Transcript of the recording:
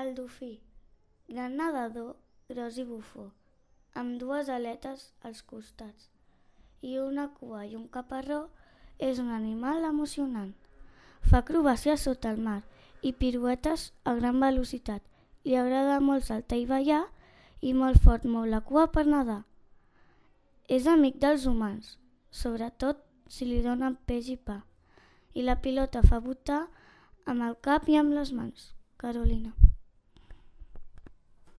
El dofí, gran nedador, gros i bufó, amb dues aletes als costats i una cua i un caparró, és un animal emocionant. Fa acrobàcies sota el mar i piruetes a gran velocitat. Li agrada molt saltar i ballar i molt fort mou la cua per nedar. És amic dels humans, sobretot si li donen peix i pa. I la pilota fa botar amb el cap i amb les mans. Carolina.